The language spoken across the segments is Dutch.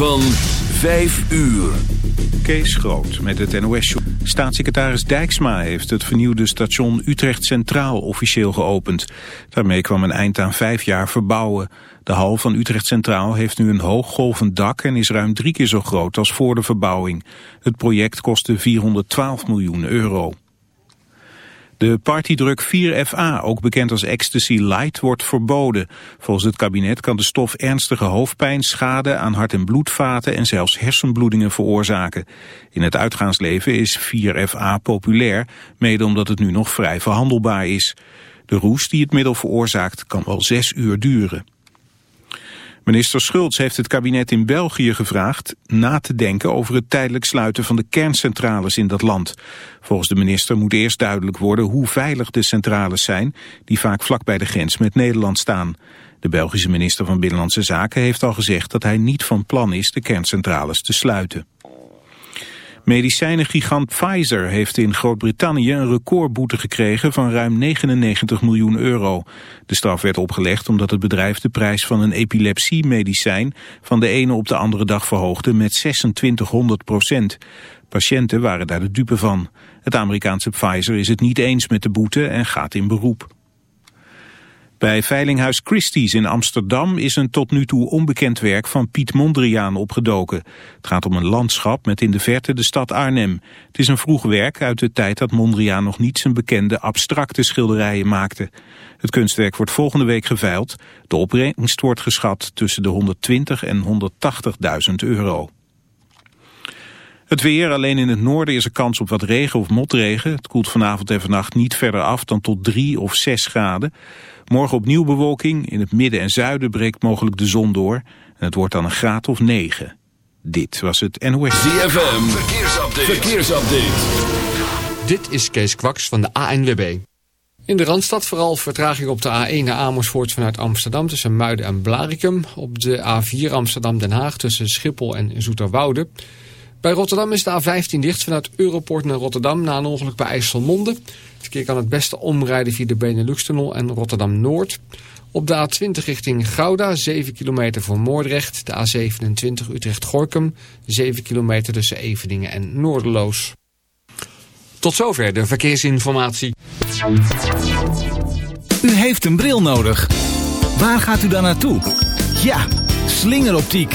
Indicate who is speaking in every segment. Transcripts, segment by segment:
Speaker 1: Van 5 uur.
Speaker 2: Kees Groot met het NOS. Staatssecretaris Dijksma heeft het vernieuwde station Utrecht Centraal officieel geopend. Daarmee kwam een eind aan vijf jaar verbouwen. De hal van Utrecht Centraal heeft nu een hooggolvend dak en is ruim drie keer zo groot als voor de verbouwing. Het project kostte 412 miljoen euro. De partydruk 4FA, ook bekend als Ecstasy Light, wordt verboden. Volgens het kabinet kan de stof ernstige hoofdpijn, schade aan hart- en bloedvaten en zelfs hersenbloedingen veroorzaken. In het uitgaansleven is 4FA populair, mede omdat het nu nog vrij verhandelbaar is. De roes die het middel veroorzaakt kan wel zes uur duren. Minister Schultz heeft het kabinet in België gevraagd na te denken over het tijdelijk sluiten van de kerncentrales in dat land. Volgens de minister moet eerst duidelijk worden hoe veilig de centrales zijn die vaak vlak bij de grens met Nederland staan. De Belgische minister van Binnenlandse Zaken heeft al gezegd dat hij niet van plan is de kerncentrales te sluiten. Medicijnengigant Pfizer heeft in Groot-Brittannië een recordboete gekregen van ruim 99 miljoen euro. De straf werd opgelegd omdat het bedrijf de prijs van een epilepsiemedicijn van de ene op de andere dag verhoogde met 2600 procent. Patiënten waren daar de dupe van. Het Amerikaanse Pfizer is het niet eens met de boete en gaat in beroep. Bij Veilinghuis Christie's in Amsterdam is een tot nu toe onbekend werk van Piet Mondriaan opgedoken. Het gaat om een landschap met in de verte de stad Arnhem. Het is een vroeg werk uit de tijd dat Mondriaan nog niet zijn bekende abstracte schilderijen maakte. Het kunstwerk wordt volgende week geveild. De opbrengst wordt geschat tussen de 120 en 180.000 euro. Het weer, alleen in het noorden is er kans op wat regen of motregen. Het koelt vanavond en vannacht niet verder af dan tot 3 of 6 graden. Morgen opnieuw bewolking. In het midden en zuiden breekt mogelijk de zon door. En het wordt dan een graad of 9. Dit was het NOS.
Speaker 1: ZFM, verkeersupdate. verkeersupdate.
Speaker 3: Dit is Kees Kwaks van de ANWB. In de Randstad vooral vertraging op de A1 naar Amersfoort vanuit Amsterdam tussen Muiden en Blarikum. Op de A4 Amsterdam-Den Haag tussen Schiphol en Zoeterwoude. Bij Rotterdam is de A15 dicht vanuit Europort naar Rotterdam na een ongeluk bij IJsselmonde. Het verkeer kan het beste omrijden via de Benelux-tunnel en Rotterdam-Noord. Op de A20 richting Gouda, 7 kilometer voor Moordrecht. De A27 Utrecht-Gorkum, 7 kilometer tussen Eveningen en Noorderloos. Tot zover de verkeersinformatie.
Speaker 4: U heeft een bril nodig. Waar gaat u dan naartoe? Ja, slingeroptiek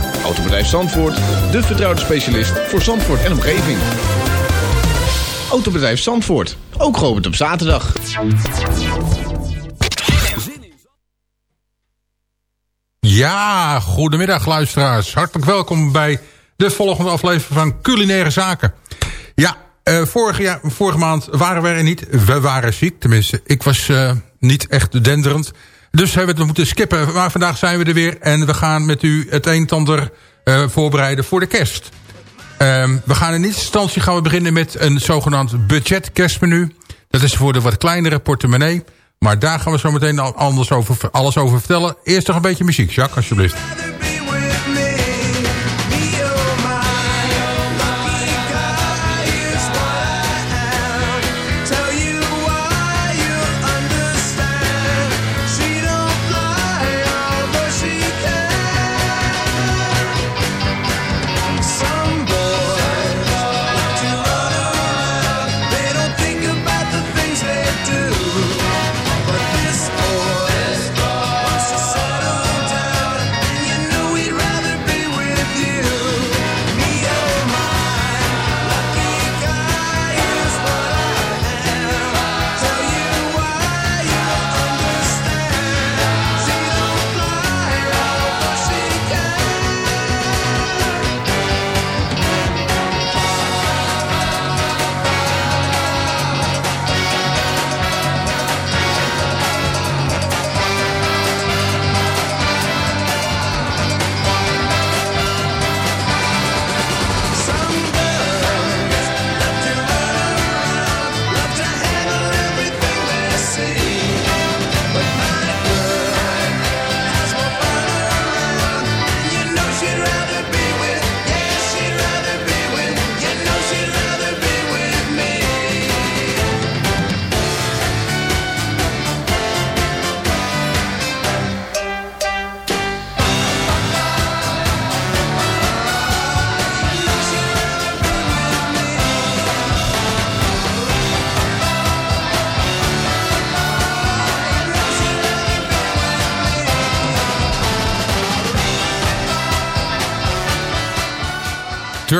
Speaker 5: Autobedrijf Zandvoort, de vertrouwde specialist voor Zandvoort en omgeving. Autobedrijf Zandvoort, ook geopend op zaterdag.
Speaker 6: Ja, goedemiddag luisteraars. Hartelijk welkom bij de volgende aflevering van Culinaire Zaken. Ja, uh, vorige, ja, vorige maand waren we er niet. We waren ziek, tenminste. Ik was uh, niet echt denderend. Dus hebben we het moeten skippen. Maar vandaag zijn we er weer. En we gaan met u het een en ander uh, voorbereiden voor de kerst. Um, we gaan in eerste instantie we beginnen met een zogenaamd budget kerstmenu. Dat is voor de wat kleinere portemonnee. Maar daar gaan we zo meteen alles over, alles over vertellen. Eerst nog een beetje muziek, Jacques, alsjeblieft.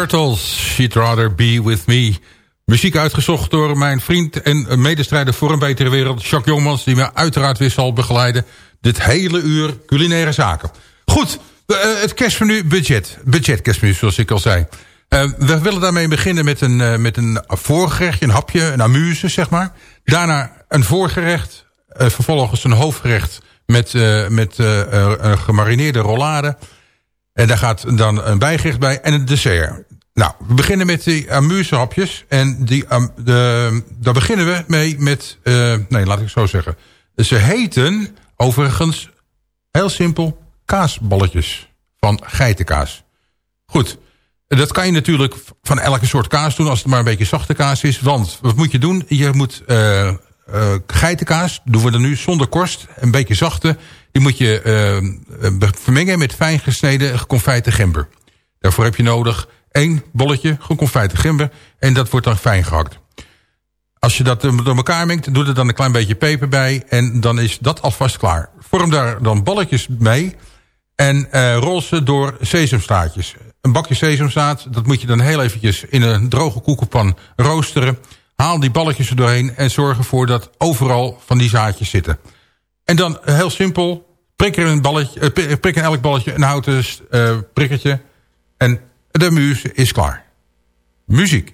Speaker 6: Turtles, She'd Rather Be With Me. Muziek uitgezocht door mijn vriend en medestrijder voor een betere wereld... Jacques Jongmans, die me uiteraard weer zal begeleiden... dit hele uur culinaire zaken. Goed, uh, het kerstmenu budget. Budget kerstmenu, zoals ik al zei. Uh, we willen daarmee beginnen met een, uh, met een voorgerechtje, een hapje, een amuse, zeg maar. Daarna een voorgerecht, vervolgens een hoofdgerecht... met, met gemarineerde rollade... En daar gaat dan een bijgerecht bij en een dessert. Nou, we beginnen met die amusehapjes. En die, de, daar beginnen we mee met... Uh, nee, laat ik zo zeggen. Ze heten overigens heel simpel kaasballetjes van geitenkaas. Goed, dat kan je natuurlijk van elke soort kaas doen... als het maar een beetje zachte kaas is. Want wat moet je doen? Je moet uh, uh, geitenkaas, doen we er nu zonder korst... een beetje zachte die moet je vermengen met fijn gesneden geconfijte gember. Daarvoor heb je nodig één bolletje geconfijte gember. En dat wordt dan fijn gehakt. Als je dat door elkaar mengt, doe er dan een klein beetje peper bij. En dan is dat alvast klaar. Vorm daar dan balletjes mee. En uh, rol ze door sesamstaartjes. Een bakje sesamzaad, dat moet je dan heel eventjes in een droge koekenpan roosteren. Haal die balletjes er doorheen en zorg ervoor dat overal van die zaadjes zitten. En dan heel simpel, prik er een balletje, prik in elk balletje een houten uh, prikkertje. En de muur is klaar. Muziek.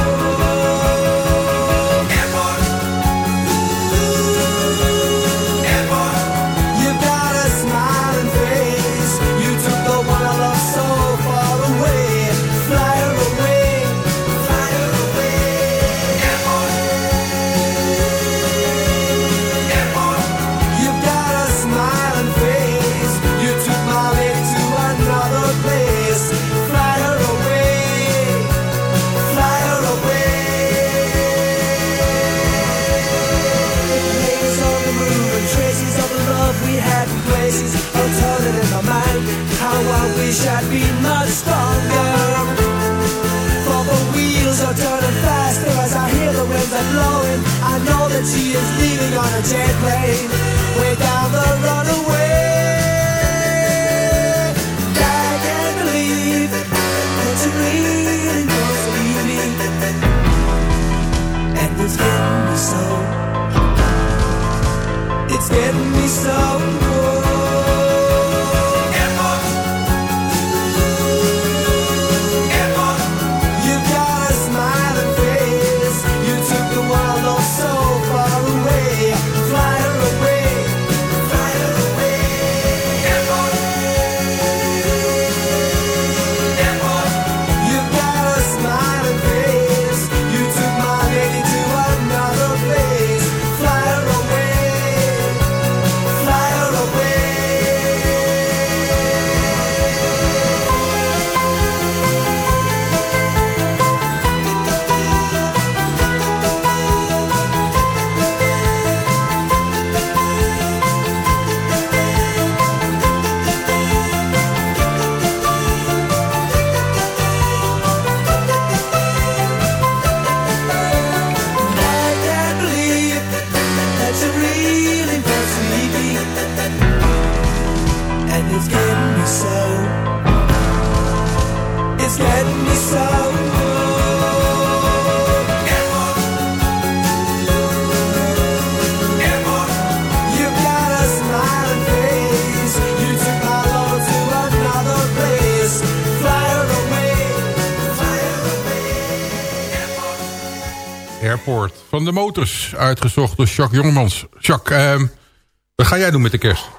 Speaker 6: De Motors. Uitgezocht door Jacques Jongemans. Jacques, ehm, wat ga jij doen met de kerst?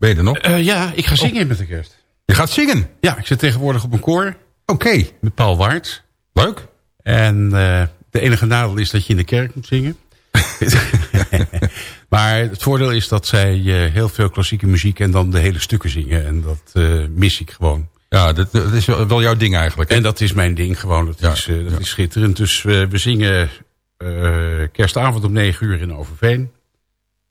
Speaker 6: Ben je er nog?
Speaker 7: Eh, ja, ik ga zingen met de kerst.
Speaker 6: Je gaat zingen?
Speaker 7: Ja, ik zit tegenwoordig op een koor.
Speaker 6: Oké.
Speaker 7: Met Paul Waard.
Speaker 6: Leuk.
Speaker 7: En eh, de enige nadeel is dat je in de kerk moet zingen. maar het voordeel is dat zij eh, heel veel klassieke muziek en dan de hele stukken zingen. En dat mis ik gewoon.
Speaker 6: Ja, dat, dat is wel jouw ding eigenlijk. hè?
Speaker 7: En dat is mijn ding gewoon. Dat,
Speaker 6: Ja,
Speaker 7: is, eh, dat
Speaker 6: ja.
Speaker 7: is schitterend. Dus eh, we zingen eh, kerstavond om negen uur in Overveen.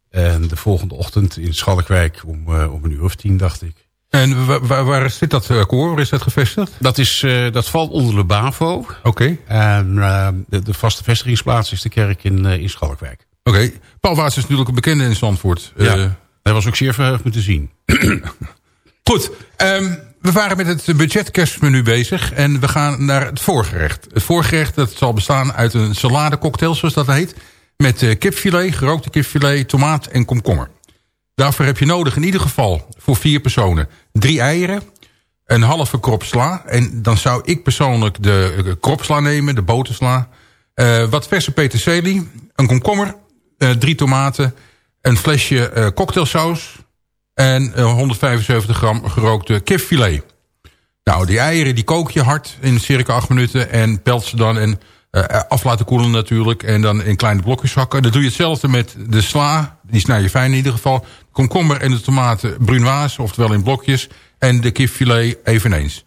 Speaker 7: En de volgende ochtend in Schalkwijk om, om een uur of tien, dacht ik.
Speaker 6: En wa- wa- waar zit dat koor? Waar is dat gevestigd?
Speaker 7: Dat, is, dat valt onder de BAVO.
Speaker 6: Oké.
Speaker 7: En de, de vaste vestigingsplaats is de kerk in, in Schalkwijk.
Speaker 6: Oké. Paul Waas is natuurlijk een bekende in Zandvoort.
Speaker 7: Ja. Hij was ook zeer verheugd me te zien.
Speaker 6: Goed, ehm, we waren met het budgetkerstmenu bezig en we gaan naar het voorgerecht. Het voorgerecht dat zal bestaan uit een saladecocktail, zoals dat heet... met eh, kipfilet, gerookte kipfilet, tomaat en komkommer. Daarvoor heb je nodig in ieder geval voor vier personen drie eieren... een halve krop sla. En dan zou ik persoonlijk de eh, kropsla nemen, de botersla... eh, wat verse peterselie, een komkommer, drie tomaten... een flesje cocktailsaus en eh, 175 gram gerookte kipfilet. Nou, die eieren die kook je hard in circa 8 minuten... en pelt ze dan en eh, af laten koelen natuurlijk... en dan in kleine blokjes hakken. Dan doe je hetzelfde met de sla, die snij je fijn in ieder geval... komkommer en de tomaten brunoise, oftewel in blokjes... en de kipfilet eveneens.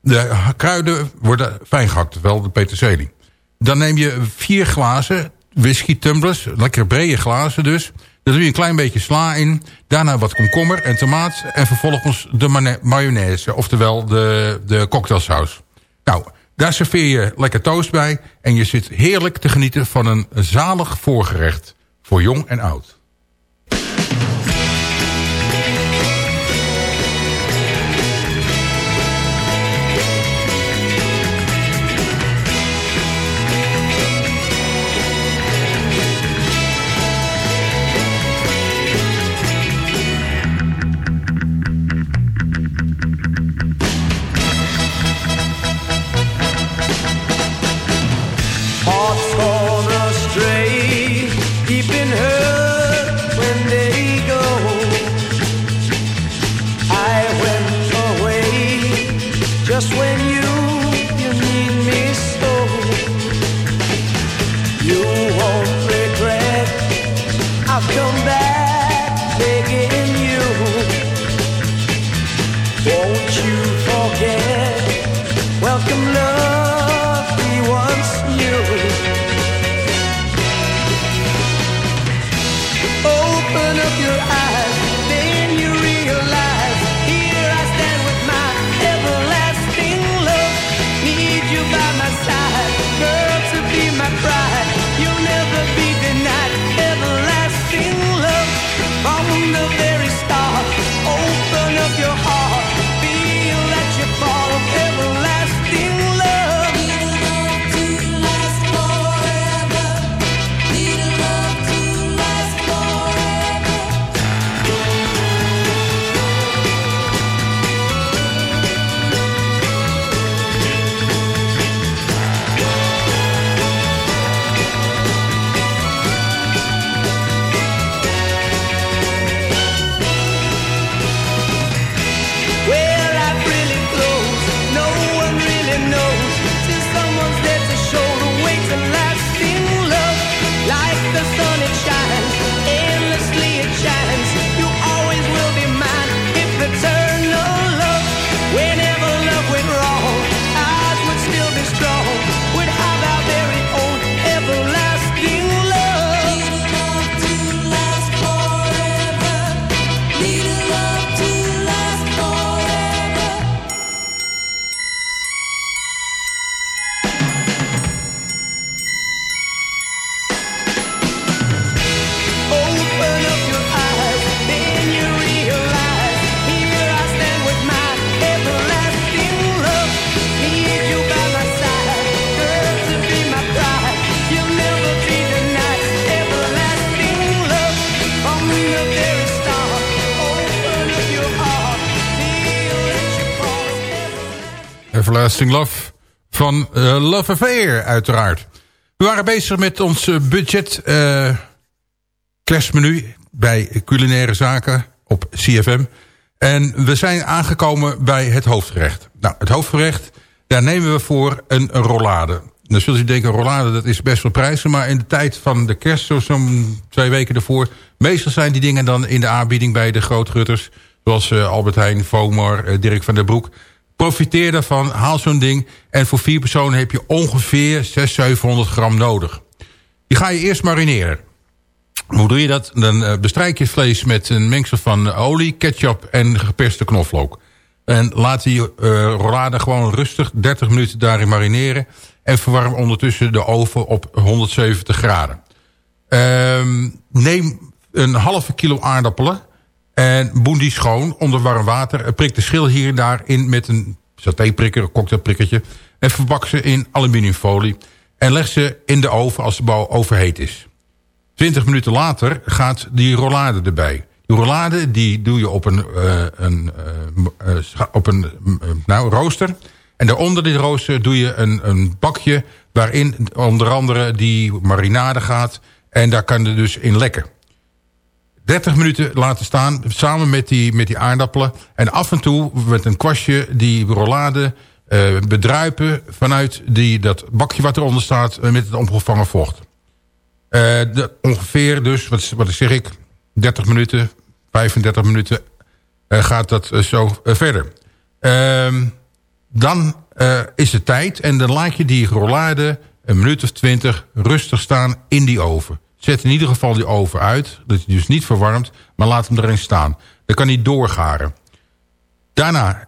Speaker 6: De kruiden worden fijn gehakt, wel de peterselie. Dan neem je vier glazen whisky tumblers, lekker brede glazen dus. Daar doe je een klein beetje sla in. Daarna wat komkommer en tomaat. En vervolgens de mayonaise, oftewel de, de cocktailsaus. Nou, daar serveer je lekker toast bij. En je zit heerlijk te genieten van een zalig voorgerecht. Voor jong en oud.
Speaker 8: You'll never be denied everlasting Love
Speaker 6: van uh, Love Affair uiteraard. We waren bezig met ons budget uh, bij culinaire zaken op CFM. En we zijn aangekomen bij het hoofdgerecht. Nou, het hoofdgerecht, daar nemen we voor een rollade. Dan zullen u denken, rollade, dat is best wel prijzen. Maar in de tijd van de kerst, zo'n twee weken ervoor... meestal zijn die dingen dan in de aanbieding bij de grootrutters... zoals Albert Heijn, Vomar, Dirk van der Broek. Profiteer daarvan, haal zo'n ding... en voor vier personen heb je ongeveer 600, 700 gram nodig. Die ga je eerst marineren. Hoe doe je dat? Dan uh, bestrijk je vlees met een mengsel van olie, ketchup en geperste knoflook. En laat die uh, rollade gewoon rustig 30 minuten daarin marineren. En verwarm ondertussen de oven op 170 graden. Um, neem een halve kilo aardappelen. En boen die schoon onder warm water. Prik de schil hier en daar in met een satéprikker, een cocktailprikkertje. En verbak ze in aluminiumfolie. En leg ze in de oven als de bouw overheet is. 20 minuten later gaat die rollade erbij. Die rollade die doe je op een, uh, een, uh, op een nou, rooster. En daaronder die rooster doe je een, een bakje... waarin onder andere die marinade gaat. En daar kan er dus in lekken. 30 minuten laten staan, samen met die, met die aardappelen. En af en toe met een kwastje die rollade uh, bedruipen... vanuit die, dat bakje wat eronder staat met het omgevangen vocht. De, ongeveer dus, wat, wat zeg ik, 30 minuten, 35 minuten gaat dat zo verder. Ehm, dan is het tijd en dan laat je die rollade een minuut of 20 rustig staan in die oven. Zet in ieder geval die oven uit, dat hij dus niet verwarmt, maar laat hem erin staan. Dan kan hij doorgaren. Daarna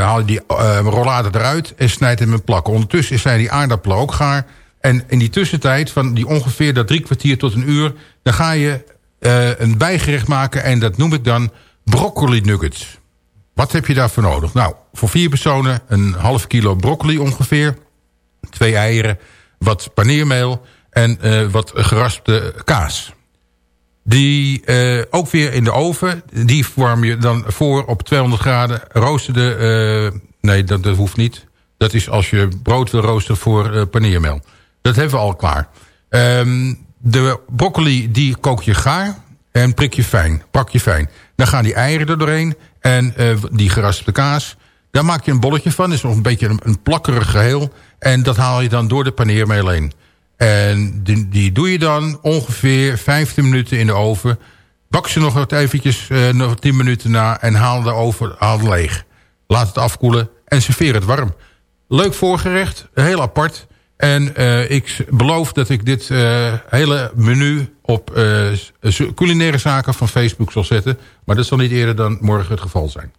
Speaker 6: haal je die rollade eruit en snijdt hem in plakken. Ondertussen zijn die aardappelen ook gaar en in die tussentijd, van die ongeveer dat drie kwartier tot een uur... dan ga je uh, een bijgerecht maken en dat noem ik dan broccoli nuggets. Wat heb je daarvoor nodig? Nou, voor vier personen een half kilo broccoli ongeveer. Twee eieren, wat paneermeel en uh, wat geraspte kaas. Die uh, ook weer in de oven. Die warm je dan voor op 200 graden. Roosterde... nee, dat, dat hoeft niet. Dat is als je brood wil roosteren voor paneermeel. Dat hebben we al klaar. Um, de broccoli die kook je gaar en prik je fijn, pak je fijn. Dan gaan die eieren er doorheen en die geraspte kaas. Daar maak je een bolletje van. Is nog een beetje een, plakkerig geheel. En dat haal je dan door de paneermeel heen. En die, doe je dan ongeveer 15 minuten in de oven. Bak ze nog wat eventjes, uh, nog 10 minuten na en haal de oven haal leeg. Laat het afkoelen en serveer het warm. Leuk voorgerecht, heel apart. En uh, ik beloof dat ik dit uh, hele menu op culinaire zaken van Facebook zal zetten. Maar dat zal niet eerder dan morgen het geval zijn.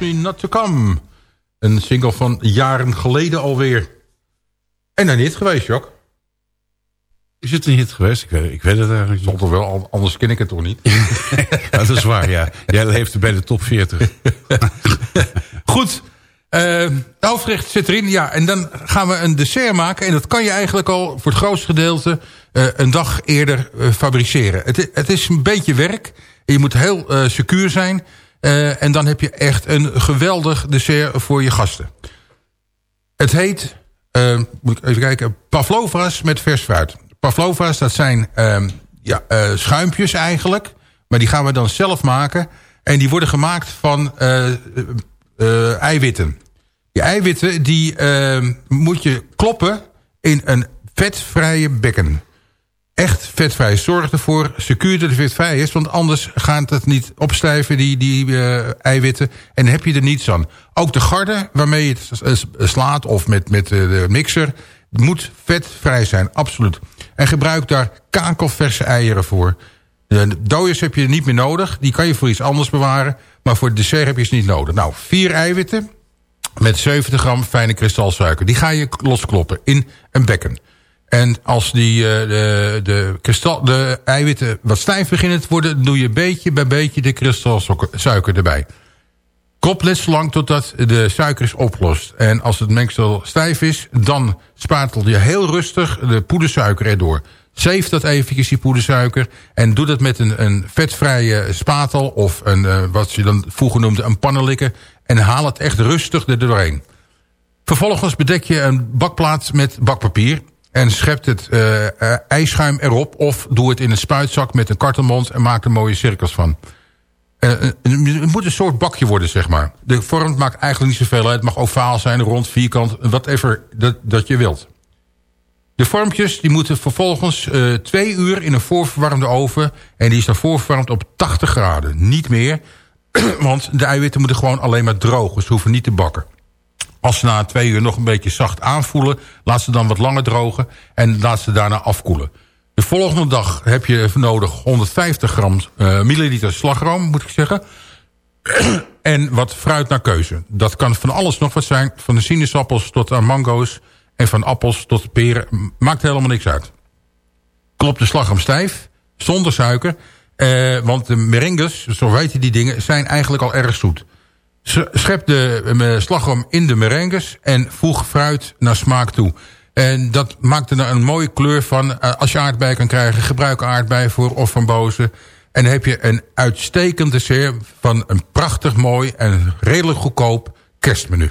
Speaker 9: Me Not To Come.
Speaker 6: Een single van jaren geleden alweer. En dan niet geweest, Jok.
Speaker 7: Is het een hit geweest? Ik weet, ik weet het eigenlijk niet.
Speaker 6: Wel, anders ken ik het toch niet?
Speaker 7: dat is waar, ja. Jij leeft bij de top 40.
Speaker 6: Goed. Uh, Alfred zit erin. Ja, en dan gaan we een dessert maken. En dat kan je eigenlijk al voor het grootste gedeelte uh, een dag eerder uh, fabriceren. Het, het, is een beetje werk. Je moet heel uh, secuur zijn. En dan heb je echt een geweldig dessert voor je gasten. Het heet, moet ik even kijken, pavlova's met vers fruit. Pavlova's, dat zijn ja, schuimpjes eigenlijk. Maar die gaan we dan zelf maken. En die worden gemaakt van uh, eiwitten. Die eiwitten die uh, moet je kloppen in een vetvrije bekken. Echt vetvrij. Zorg ervoor secuur dat het vetvrij is. Want anders gaat het niet opstijven, die, die uh, eiwitten. En heb je er niets aan. Ook de garde waarmee je het slaat of met, met de mixer... moet vetvrij zijn, absoluut. En gebruik daar kakelverse eieren voor. De dooiers heb je niet meer nodig. Die kan je voor iets anders bewaren. Maar voor het dessert heb je ze niet nodig. Nou, vier eiwitten met 70 gram fijne kristalsuiker. Die ga je loskloppen in een bekken. En als die, uh, de, de, kristal, de eiwitten wat stijf beginnen te worden... doe je beetje bij beetje de kristalsuiker erbij. Zo lang totdat de suiker is opgelost. En als het mengsel stijf is, dan spatel je heel rustig de poedersuiker erdoor. Zeef dat eventjes, die poedersuiker. En doe dat met een, een vetvrije spatel of een, uh, wat je dan vroeger noemde een pannenlikker. En haal het echt rustig er doorheen. Vervolgens bedek je een bakplaat met bakpapier. En schept het uh, ijsschuim erop. Of doe het in een spuitzak met een kartelmond en maak er mooie cirkels van. Uh, het moet een soort bakje worden, zeg maar. De vorm maakt eigenlijk niet zoveel uit. Het mag ovaal zijn, rond, vierkant, whatever dat, dat je wilt. De vormpjes die moeten vervolgens uh, twee uur in een voorverwarmde oven... en die is dan voorverwarmd op 80 graden. Niet meer, want de eiwitten moeten gewoon alleen maar droog. Dus ze hoeven niet te bakken. Als ze na twee uur nog een beetje zacht aanvoelen... laat ze dan wat langer drogen en laat ze daarna afkoelen. De volgende dag heb je nodig 150 gram, uh, milliliter slagroom, moet ik zeggen. en wat fruit naar keuze. Dat kan van alles nog wat zijn. Van de sinaasappels tot aan mango's en van appels tot peren, maakt helemaal niks uit. Klop de slagroom stijf, zonder suiker. Eh, want de merengues, zo weet je die dingen, zijn eigenlijk al erg zoet. Schep de uh, slagroom in de merengues en voeg fruit naar smaak toe. En dat maakt er een mooie kleur van. Uh, als je aardbei kan krijgen, gebruik aardbei voor of van bozen. En dan heb je een uitstekend dessert van een prachtig mooi en redelijk goedkoop kerstmenu.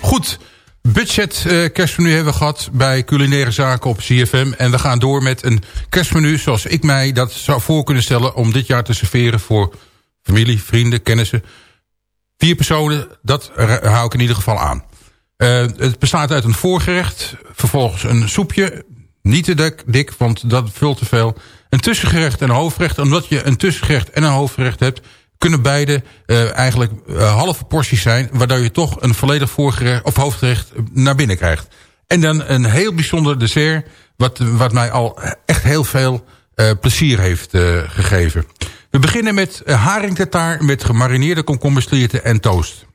Speaker 6: Goed, budget uh, kerstmenu hebben we gehad bij culinaire zaken op CFM. En we gaan door met een kerstmenu zoals ik mij dat zou voor kunnen stellen... om dit jaar te serveren voor familie, vrienden, kennissen. Vier personen, dat hou ik in ieder geval aan. Uh, het bestaat uit een voorgerecht, vervolgens een soepje. Niet te dik, dik, want dat vult te veel. Een tussengerecht en een hoofdgerecht. Omdat je een tussengerecht en een hoofdgerecht hebt kunnen beide uh, eigenlijk uh, halve porties zijn... waardoor je toch een volledig voorgerecht of hoofdgerecht naar binnen krijgt. En dan een heel bijzonder dessert... wat, wat mij al echt heel veel uh, plezier heeft gegeven. We beginnen met haringtartaar met gemarineerde komkommerslierten en toast.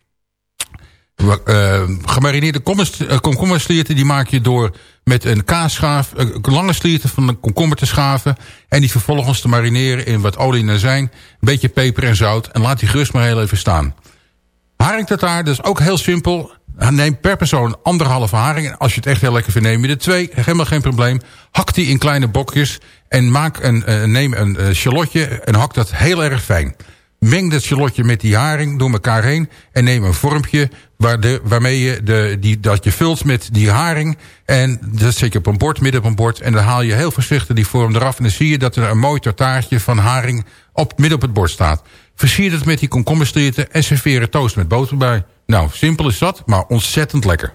Speaker 6: Uh, gemarineerde komkommerslierten die maak je door met een kaasschaaf, een lange slierten van een komkommer te schaven. En die vervolgens te marineren in wat olie en azijn, een beetje peper en zout. En laat die gerust maar heel even staan. Haringtartaar, dat is ook heel simpel. Neem per persoon anderhalve haring. Als je het echt heel lekker vindt, neem je er twee. Helemaal geen probleem. Hak die in kleine bokjes. En maak een, uh, neem een uh, shallotje en hak dat heel erg fijn. Meng dat shallotje met die haring door elkaar heen. En neem een vormpje waar de, waarmee je de, die, dat je vult met die haring. En dat zet je op een bord, midden op een bord. En dan haal je heel voorzichtig die vorm eraf. En dan zie je dat er een mooi tartaartje van haring op, midden op het bord staat. Versier het met die komkommerstrieten en serveer toast met boter bij. Nou, simpel is dat, maar ontzettend lekker.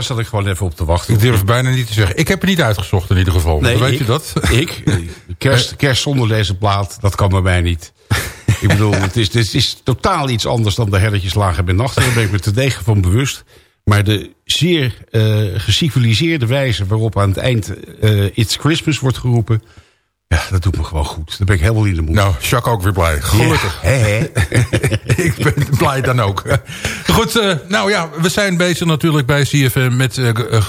Speaker 7: Daar zat ik gewoon even op te wachten.
Speaker 6: Ik durf bijna niet te zeggen. Ik heb het niet uitgezocht in ieder geval.
Speaker 7: Nee,
Speaker 6: weet
Speaker 7: ik,
Speaker 6: je dat?
Speaker 7: Ik? Kerst, kerst zonder deze plaat, dat kan bij mij niet. ik bedoel, het is, het is totaal iets anders dan de herretjes lagen bij nachten. Daar ben ik me te degen van bewust. Maar de zeer uh, geciviliseerde wijze waarop aan het eind uh, It's Christmas wordt geroepen... Ja, dat doet me gewoon goed. Dan ben ik helemaal in de moed.
Speaker 6: Nou, Jacques ook weer blij. Gelukkig.
Speaker 7: Ja, he, he.
Speaker 6: ik ben blij dan ook. Goed, uh, nou ja, we zijn bezig natuurlijk bij CFM met uh,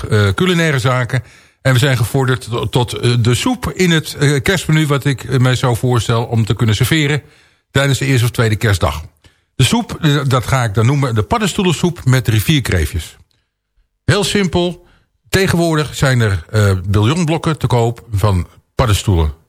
Speaker 6: uh, culinaire zaken. En we zijn gevorderd tot, de soep in het kerstmenu... wat ik mij zo voorstel om te kunnen serveren... tijdens de eerste of tweede kerstdag. De soep, dat ga ik dan noemen de paddenstoelensoep met rivierkreefjes. Heel simpel. Tegenwoordig zijn er bouillonblokken te koop van paddenstoelen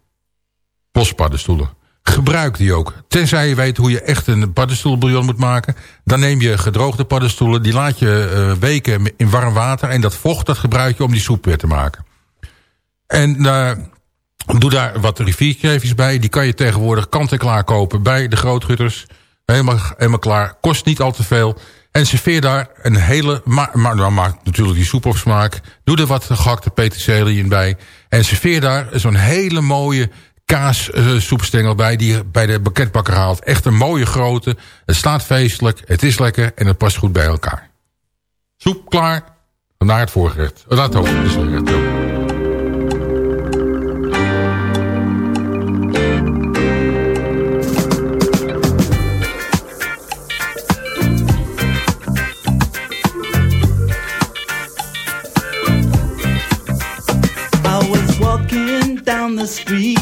Speaker 6: bospaddenstoelen. Gebruik die ook. Tenzij je weet hoe je echt een paddenstoelbouillon moet maken. Dan neem je gedroogde paddenstoelen. Die laat je uh, weken in warm water. En dat vocht dat gebruik je om die soep weer te maken. En uh, doe daar wat rivierkreefjes bij. Die kan je tegenwoordig kant-en-klaar kopen bij de grootgutters. Helemaal, helemaal klaar. Kost niet al te veel. En serveer daar een hele... Maar, maar dan maakt natuurlijk die soep op smaak. Doe er wat gehakte peterselie in bij. En serveer daar zo'n hele mooie kaassoepstengel bij die je bij de bekendbakker haalt. Echt een mooie grote. Het staat feestelijk, het is lekker en het past goed bij elkaar. Soep klaar, naar het voorgerecht. Naar het hoofdgerecht.
Speaker 10: down the street,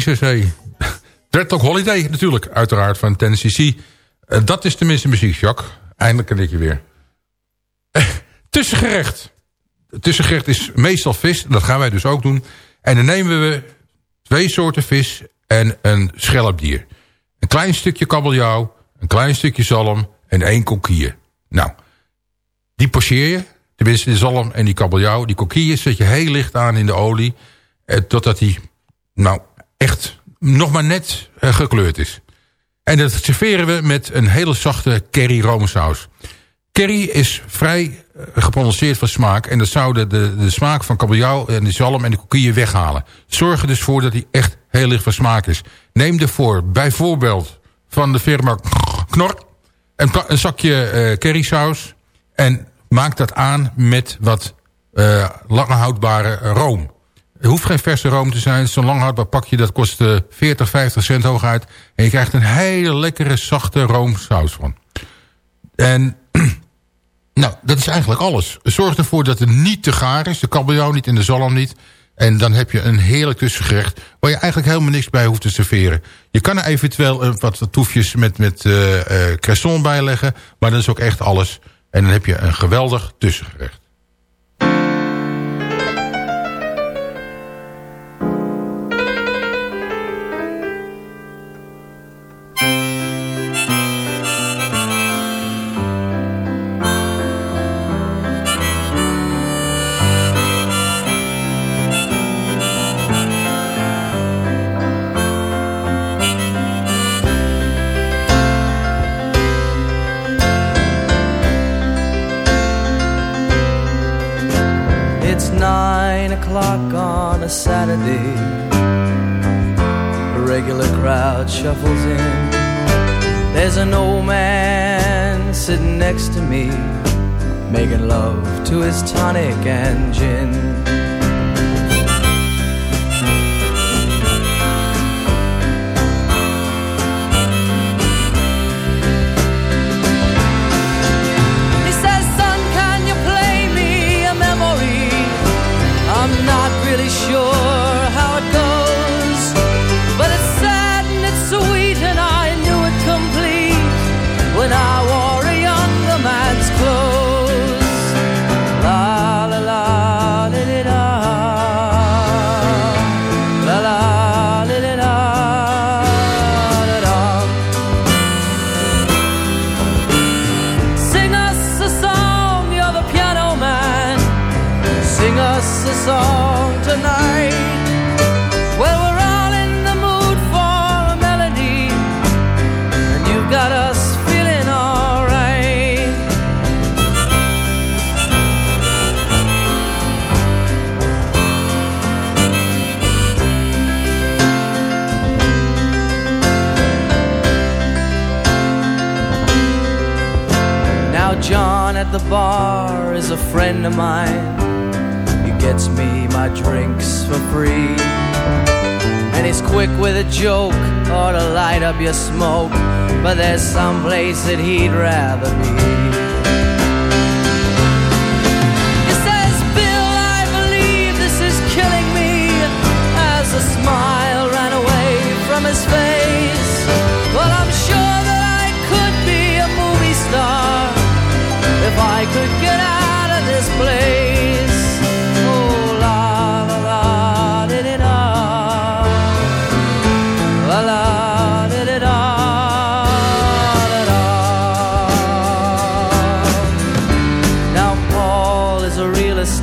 Speaker 6: 10cc. Holiday natuurlijk, uiteraard van Tennessee eh, dat is tenminste muziek, Jacques. Eindelijk een je weer. Eh, tussengerecht. Tussengerecht is meestal vis, dat gaan wij dus ook doen. En dan nemen we twee soorten vis en een schelpdier. Een klein stukje kabeljauw, een klein stukje zalm en één kokkier. Nou, die pocheer je. Tenminste, de zalm en die kabeljauw. Die kokkier zet je heel licht aan in de olie. Eh, totdat die, nou, echt nog maar net eh, gekleurd is. En dat serveren we met een hele zachte curry roomsaus. Curry is vrij eh, geprononceerd van smaak. En dat zou de, de, de smaak van kabeljauw en de zalm en de kokkier weghalen. Zorg er dus voor dat hij echt heel licht van smaak is. Neem ervoor bijvoorbeeld van de firma Knor... een, zakje uh, currysaus... en maak dat aan met wat uh, langhoudbare room. Het hoeft geen verse room te zijn. Zo'n langhoudbaar pakje dat kost 40, 50 cent hooguit. En je krijgt een hele lekkere, zachte roomsaus van. En nou, dat is eigenlijk alles. Zorg ervoor dat het niet te gaar is. De kabeljauw niet en de zalm niet. En dan heb je een heerlijk tussengerecht... waar je eigenlijk helemaal niks bij hoeft te serveren. Je kan er eventueel wat toefjes met, met uh, uh, cresson bij leggen... maar dat is ook echt alles. En dan heb je een geweldig tussengerecht.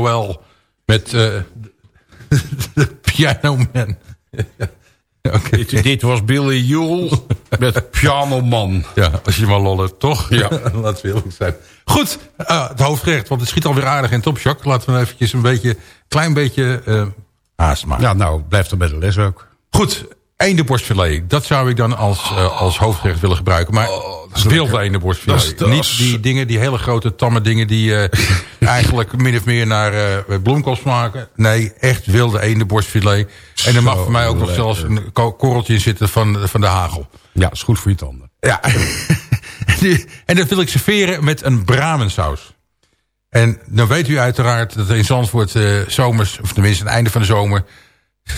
Speaker 6: Joel met eh, de Piano Man. Oké.
Speaker 7: Dit, dit was Billy Joel met Piano Man.
Speaker 6: Ja, als je maar lollen, toch?
Speaker 7: Ja.
Speaker 6: Laten we eerlijk zijn. Goed, eh, het hoofdgerecht, want het schiet alweer aardig in Topshock. Laten we eventjes een beetje, klein beetje eh haast maken.
Speaker 7: Ja, nou, blijft er bij de les ook.
Speaker 6: Goed, eendenborstfilet. Dat zou ik dan als, eh, als hoofdgerecht willen gebruiken. Maar wilde eendenborstfilet.
Speaker 7: Dat
Speaker 6: Niet die dingen, die hele grote tamme dingen... die eh, eigenlijk min of meer naar eh bloemkool smaken. Nee, echt wilde eendenborstfilet. En er mag
Speaker 7: Zo
Speaker 6: voor mij ook nog zelfs een ko- korreltje in zitten van, van de hagel.
Speaker 7: Ja, is goed voor je tanden.
Speaker 6: Ja. en dat wil ik serveren met een bramensaus. En dan weet u uiteraard dat er in Zandvoort zomers... of tenminste het einde van de zomer,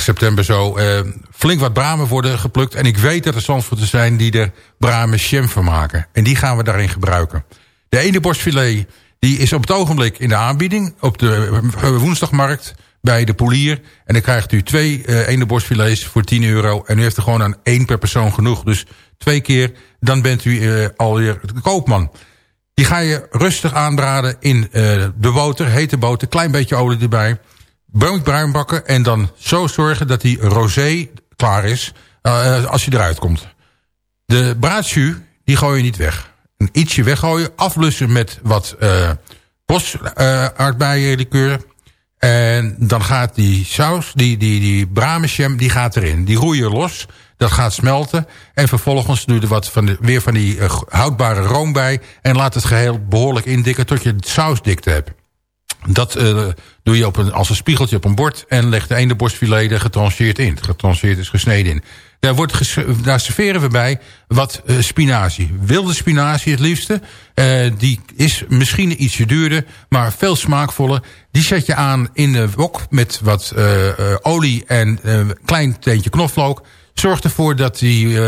Speaker 6: september zo... eh, flink wat bramen worden geplukt. En ik weet dat er Zandvoorters zijn die er bramen jam van maken. En die gaan we daarin gebruiken. De ene borstfilet die is op het ogenblik in de aanbieding... op de eh, woensdagmarkt bij de polier. En dan krijgt u twee eh ene borstfilets voor 10 euro. En u heeft er gewoon aan één per persoon genoeg. Dus twee keer, dan bent u alweer de koopman. Die ga je rustig aanbraden in de boter, hete boter, klein beetje olie erbij. Bruin bruin bakken en dan zo zorgen dat die rosé klaar is eh, als je eruit komt. De braadjus, die gooi je niet weg. Een ietsje weggooien, afblussen met wat eh bos eh. En dan gaat die saus, die, die, die bramenjam, die gaat erin. Die roei je los, dat gaat smelten. En vervolgens doe je er wat van de, weer van die houdbare room bij. En laat het geheel behoorlijk indikken tot je sausdikte hebt. Dat eh, doe je op een, als een spiegeltje op een bord en legt de ene borstfilet er getrancheerd in. Getrancheerd is gesneden in. Daar, wordt daar serveren we bij wat eh, spinazie. Wilde spinazie het liefste. Eh, die is misschien ietsje duurder, maar veel smaakvoller. Die zet je aan in de wok met wat olie en een klein teentje knoflook. Zorg ervoor dat die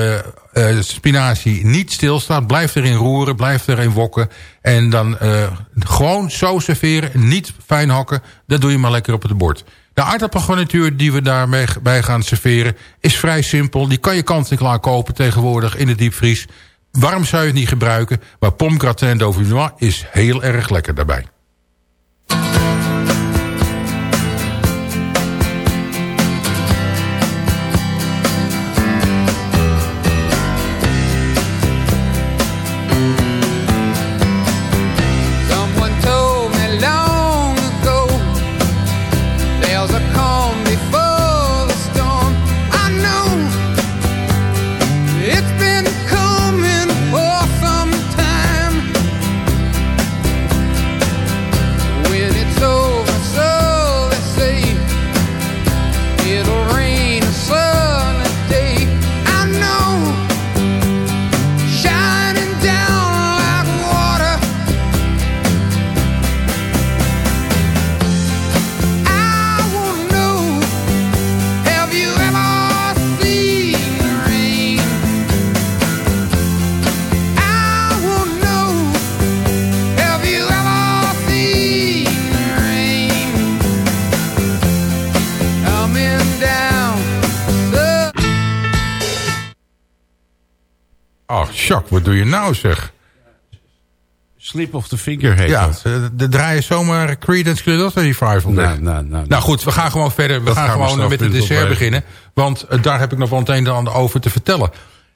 Speaker 6: eh, spinazie niet stilstaat. Blijf erin roeren, blijf erin wokken. En dan eh, gewoon zo serveren, niet fijn hakken. Dat doe je maar lekker op het bord. De aardappelgarnituur die we daarmee bij gaan serveren is vrij simpel. Die kan je kant-en-klaar kopen tegenwoordig in de diepvries. Warm zou je het niet gebruiken. Maar pomme gratin dauphinois is heel erg lekker daarbij. Nou zeg?
Speaker 7: Slip of the finger heet
Speaker 6: Ja,
Speaker 7: dat.
Speaker 6: eh, de draaien zomaar Creedence Clearwater Revival weg.
Speaker 7: Nou, nou, nou,
Speaker 6: Nou goed, we gaan gewoon verder. We
Speaker 7: Dat
Speaker 6: gaan
Speaker 7: gaan we
Speaker 6: gewoon met het dessert beginnen. Want eh, daar heb ik nog wel het een en ander over te vertellen.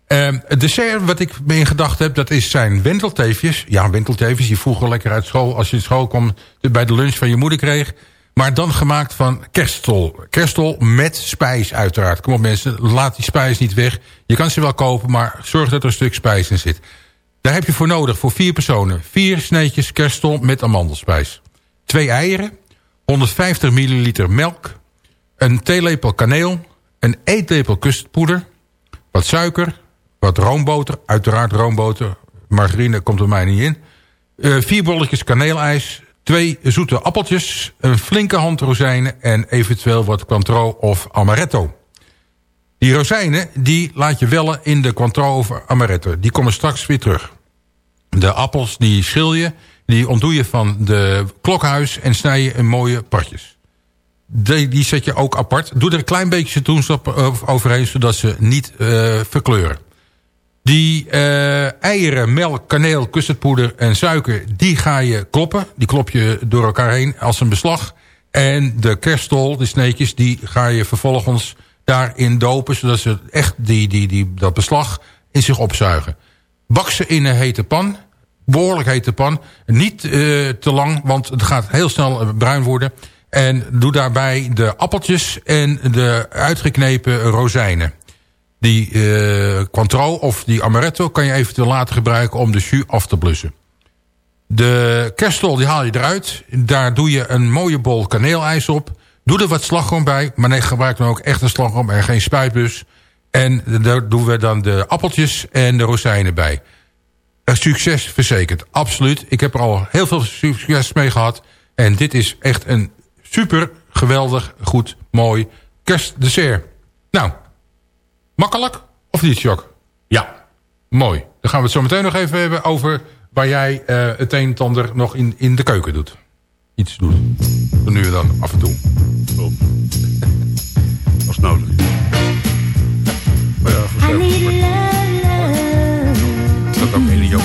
Speaker 6: Ehm, het dessert wat ik me in gedachten heb, dat is zijn wentelteefjes. Ja, wentelteefjes, je vroeger lekker uit school. Als je in school kwam, bij de lunch van je moeder kreeg. Maar dan gemaakt van kerstol. Kerstol met spijs uiteraard. Kom op mensen, laat die spijs niet weg. Je kan ze wel kopen, maar zorg dat er een stuk spijs in zit. Daar heb je voor nodig, voor vier personen. Vier sneetjes kerstol met amandelspijs. Twee eieren, 150 milliliter melk, een theelepel kaneel, een eetlepel kustpoeder, wat suiker, wat roomboter, uiteraard roomboter, margarine komt er mij niet in, eh, vier bolletjes kaneelijs, twee zoete appeltjes, een flinke hand rozijnen en eventueel wat Cointreau of Amaretto. Die rozijnen die laat je wellen in de Cointreau of Amaretto. Die komen straks weer terug. De appels die schil je, die ontdoe je van de klokhuis en snij je in mooie partjes. Die, die zet je ook apart. Doe er een klein beetje citroensap overheen, zodat ze niet eh, verkleuren.
Speaker 11: Die eh, eieren, melk, kaneel, custardpoeder en suiker... die ga je kloppen. Die klop je door elkaar heen als een beslag. En de kerstol, de sneetjes, die ga je vervolgens daarin dopen... zodat ze echt die, die, die, dat beslag in zich opzuigen. Bak ze in een hete pan. Behoorlijk hete pan. Niet eh, te lang, want het gaat heel snel eh, bruin worden. En doe daarbij de appeltjes en de uitgeknepen rozijnen. Die eh Cointreau of die Amaretto kan je eventueel later gebruiken om de jus af te blussen. De kerstol die haal je eruit. Daar doe je een mooie bol kaneelijs op. Doe er wat slagroom bij. Maar nee, gebruik dan ook echt een slagroom en geen spuitbus. En daar doen we dan de appeltjes en de rozijnen bij. Een succes verzekerd, absoluut. Ik heb er al heel veel succes mee gehad. En dit is echt een super geweldig, goed, mooi kerstdessert. Nou, makkelijk of niet, Jacques?
Speaker 7: Ja.
Speaker 11: Mooi. Dan gaan we het zo meteen nog even hebben over waar jij eh, het een en ander nog in, in de keuken doet. Iets doet. Van nu en dan, af en toe.
Speaker 7: Als nodig.
Speaker 11: Maar ja, vanzelf. Er staat ook hele Joop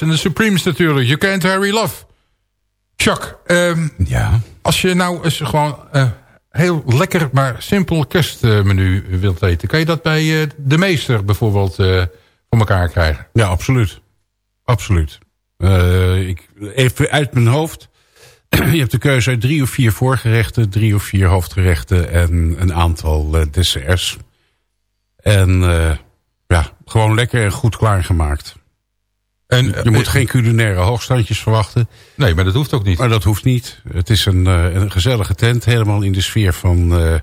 Speaker 11: En de Supremes natuurlijk. You can't hurry love. Chuck, ehm,
Speaker 7: Ja.
Speaker 11: als je nou eens gewoon eh, heel lekker, maar simpel kerstmenu wilt eten... kan je dat bij eh, de meester bijvoorbeeld eh, voor elkaar krijgen?
Speaker 7: Ja, absoluut. Absoluut. Ik, even uit mijn hoofd. Je hebt de keuze uit drie of vier voorgerechten, drie of vier hoofdgerechten en een aantal desserts. En ja, gewoon lekker en goed klaargemaakt.
Speaker 11: En,
Speaker 7: Je moet geen culinaire hoogstandjes verwachten.
Speaker 11: Nee, maar dat hoeft ook niet.
Speaker 7: Maar dat hoeft niet. Het is een, eh, een gezellige tent, helemaal in de sfeer van eh,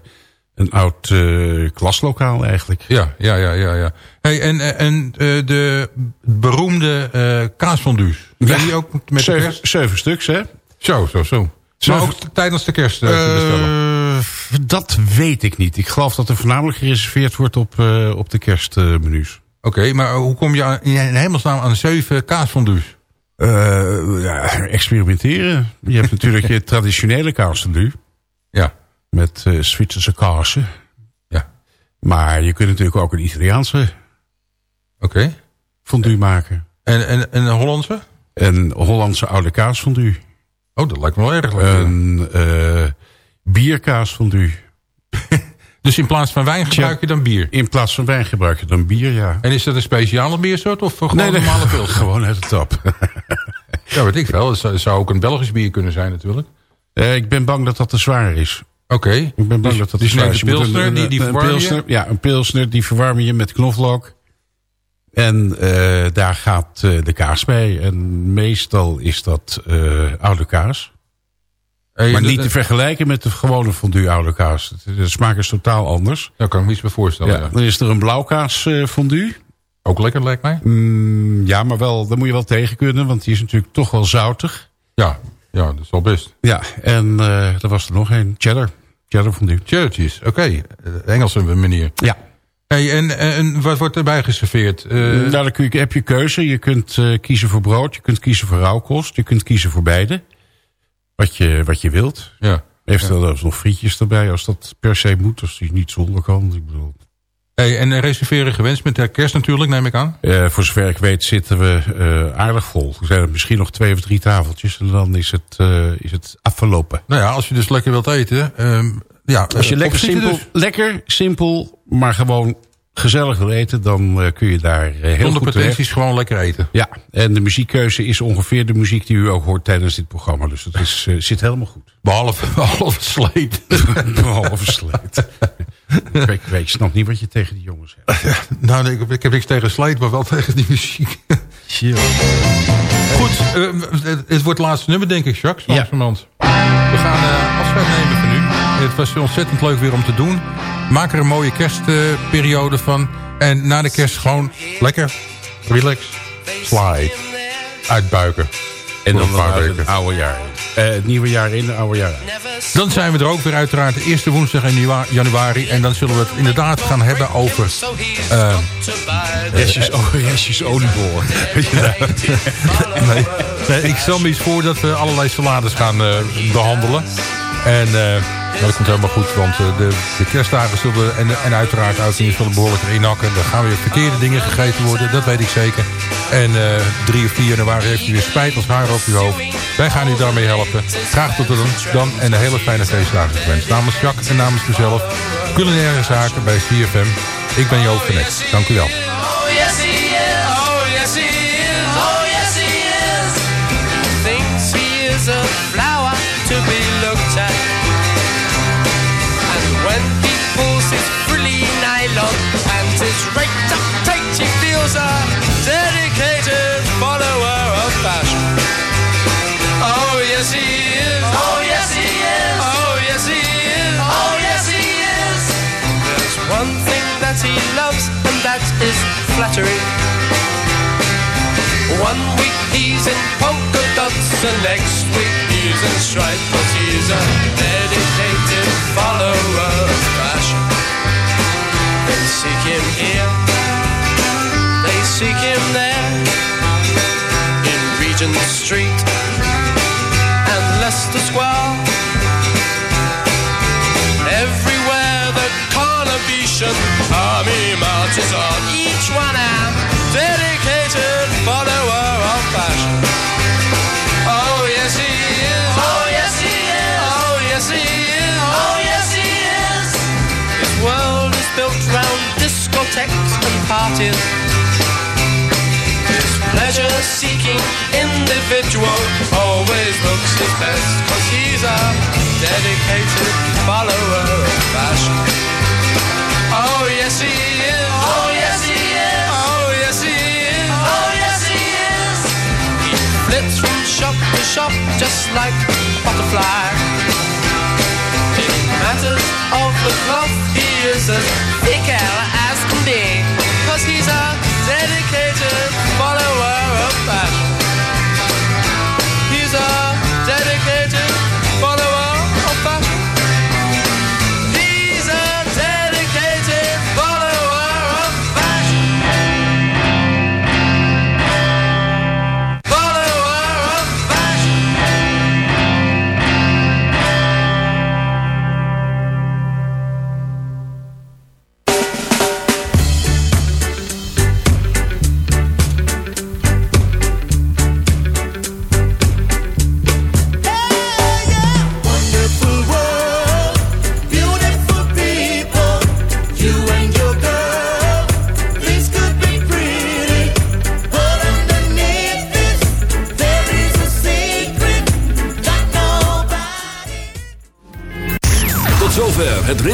Speaker 7: een oud eh, klaslokaal eigenlijk.
Speaker 11: Ja, ja, ja, ja. ja. Hey, en en eh, de beroemde eh kaasfondues. Zijn die ook met de
Speaker 7: zeven,
Speaker 11: kerst?
Speaker 7: zeven stuks, hè?
Speaker 11: Zo, zo, zo. Maar ook tijdens de kerst eh, te bestellen.
Speaker 7: Eh, dat weet ik niet. Ik geloof dat er voornamelijk gereserveerd wordt op, eh, op de kerstmenu's.
Speaker 11: Oké, maar hoe kom je aan, in hemelsnaam aan zeven kaasfondues?
Speaker 7: Eh, ja, experimenteren. Je hebt natuurlijk je traditionele kaasfondue.
Speaker 11: Ja.
Speaker 7: Met eh Zwitserse kaarsen.
Speaker 11: Ja.
Speaker 7: Maar je kunt natuurlijk ook een Italiaanse
Speaker 6: Oké.
Speaker 7: fondue maken.
Speaker 6: En, en, en een Hollandse?
Speaker 7: Een Hollandse oude kaasfondue.
Speaker 6: Oh, dat lijkt me wel erg lekker.
Speaker 7: Een eh bierkaasfondue.
Speaker 6: Dus in plaats van wijn gebruik je dan bier?
Speaker 7: In plaats van wijn gebruik je dan bier, ja.
Speaker 6: En is dat een speciale biersoort of gewoon
Speaker 7: Nee,
Speaker 6: normale pils?
Speaker 7: gewoon uit de tap.
Speaker 6: Ja, weet ik wel. Het zou, het zou ook een Belgisch bier kunnen zijn natuurlijk.
Speaker 7: Eh, ik ben bang dat dat te zwaar is.
Speaker 6: Oké.
Speaker 7: Ik ben bang
Speaker 6: Dus-
Speaker 7: dat dat
Speaker 6: dus
Speaker 7: te zwaar
Speaker 6: neem
Speaker 7: is. een-
Speaker 6: pilsner,
Speaker 7: een-
Speaker 6: die- die
Speaker 7: een pilsner, Ja, een pilsner, die verwarm je met knoflook. En eh, daar gaat eh, de kaas bij. En meestal is dat oude kaas. Maar
Speaker 6: dat-
Speaker 7: niet te vergelijken met de gewone fondue oude kaas. De, de smaak is totaal anders.
Speaker 6: Daar kan ik me iets bij voorstellen.
Speaker 7: Ja,
Speaker 6: Ja.
Speaker 7: Dan is er een blauwkaas fondue.
Speaker 6: Ook lekker, lijkt mij.
Speaker 7: Mm, ja, maar wel, daar moet je wel tegen kunnen. Want die is natuurlijk toch wel zoutig.
Speaker 6: Ja, ja dat is wel best.
Speaker 7: Ja, en eh er was er nog een. Cheddar. Cheddar fondue.
Speaker 6: Cheddar cheese, oké. Eh, Engelse manier.
Speaker 7: Ja.
Speaker 6: Hey, en, en wat wordt erbij geserveerd?
Speaker 7: Nou, dan kun je, heb je keuze. Je kunt kiezen voor brood. Je kunt kiezen voor rauwkost. Je kunt kiezen voor beide. Wat je, wat je wilt.
Speaker 6: ja.
Speaker 7: Eventueel ja. nog frietjes erbij. Als dat per se moet. Als die niet zonder kan. Ik bedoel,
Speaker 6: Hey, en reserveren gewenst met de kerst natuurlijk, neem ik aan.
Speaker 7: eh, voor zover ik weet zitten we eh, aardig vol. Er zijn er misschien nog twee of drie tafeltjes. En dan is het, eh, is het afgelopen.
Speaker 6: Nou ja, als je dus lekker wilt eten. ehm, ja,
Speaker 7: Als je
Speaker 6: eh,
Speaker 7: lekker simpel,
Speaker 6: dus.
Speaker 7: lekker, simpel, maar gewoon gezellig wil eten, dan eh, kun je daar eh, heel
Speaker 6: Zonder
Speaker 7: goed
Speaker 6: pretenties
Speaker 7: terecht.
Speaker 6: gewoon lekker eten.
Speaker 7: Ja, en de muziekkeuze is ongeveer de muziek die u ook hoort tijdens dit programma. Dus dat is, eh, zit helemaal goed.
Speaker 6: Behalve, behalve sleet.
Speaker 7: Behalve sleet. ik, weet, ik weet, ik snap niet wat je tegen die jongens hebt.
Speaker 6: nou, nee, ik, ik heb niks tegen sleet, maar wel tegen die muziek. Goed, eh, het, het wordt het laatste nummer, denk ik, Jacques.
Speaker 7: Ja.
Speaker 6: We gaan afscheid nemen van u. Het was ontzettend leuk weer om te doen. Maak er een mooie kerstperiode van. En na de kerst gewoon lekker, relax, slide, uitbuiken.
Speaker 7: En dan
Speaker 6: een
Speaker 7: het oude jaar in. Eh, het nieuwe jaar in, het oude jaar uit.
Speaker 6: Dan zijn we er ook weer uiteraard de eerste woensdag in janu- januari. En dan zullen we het inderdaad gaan hebben over... eh,
Speaker 7: Restjes, restjes oliebol.
Speaker 6: nee, nee, ik stel me iets voor dat we allerlei salades gaan eh, behandelen. En eh, nou, dat komt helemaal goed, want eh, de, kerstdagen zullen en, en uiteraard uitingen zullen behoorlijk erin hakken. Er gaan weer verkeerde dingen gegeten worden, dat weet ik zeker. En eh 3 of 4 januari heeft u weer spijt als haar op uw hoofd. Wij gaan u daarmee helpen. Graag tot dan, dan en een hele fijne feestdagen gewenst. Namens Jacques en namens mezelf, culinaire zaken bij CFM. Ik ben Joop van Eck. Dank u wel.
Speaker 12: Oh yes nylon and his raked up tight, he feels a dedicated follower of fashion. Oh yes he is. Oh yes he is. Oh yes he is. Oh yes he is. There's one thing that he loves, and that is flattery. One week he's in polka dots, and next week he's in stripes, but he's a dedicated follower of fashion. They seek him here, they seek him there, in Regent Street and Leicester Square. Everywhere the Carnation army marches on, each one a discotheques and parties. His pleasure-seeking individual always looks his best, cause he's a dedicated follower of fashion. Oh yes he is. Oh yes he is. Oh yes he is. Oh yes he is. He flits from shop to shop just like a butterfly. In matters of the cloth, he is as fickle as can. Cause he's a dedicated follower of fashion.